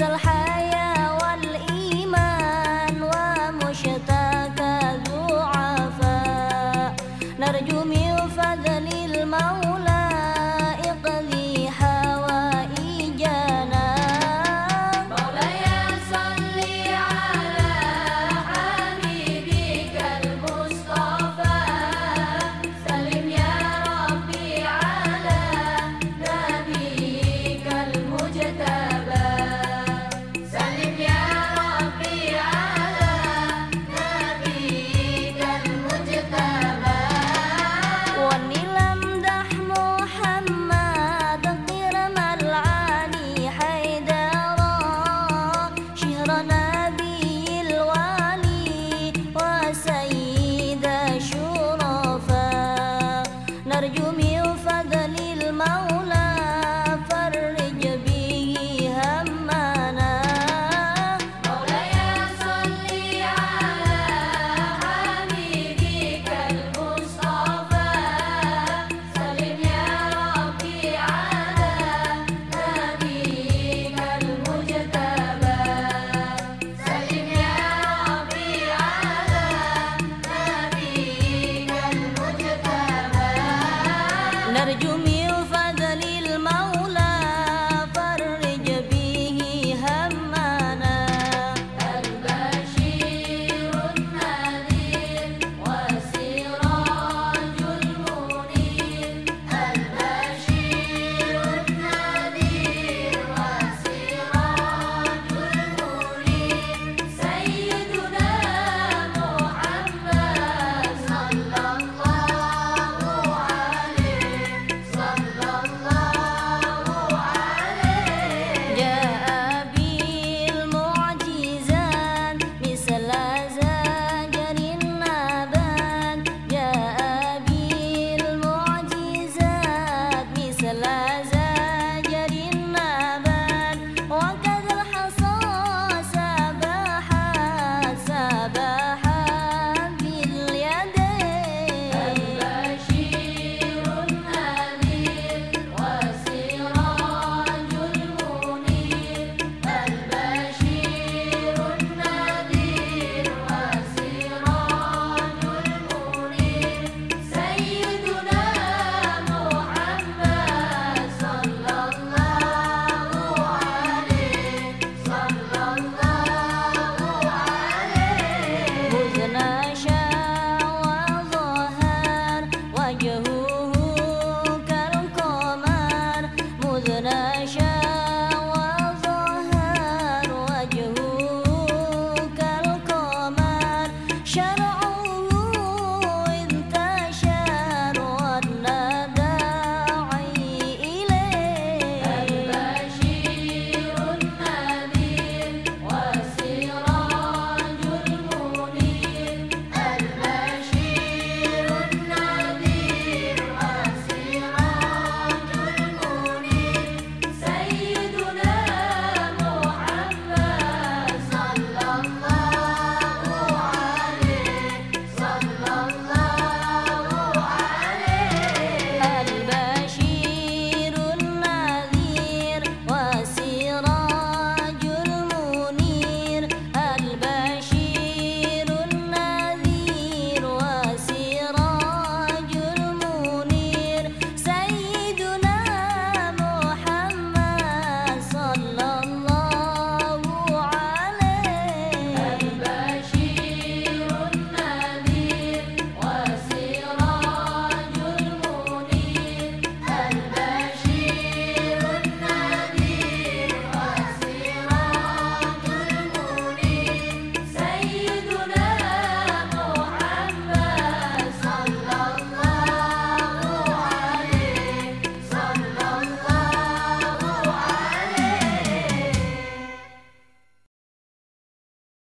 You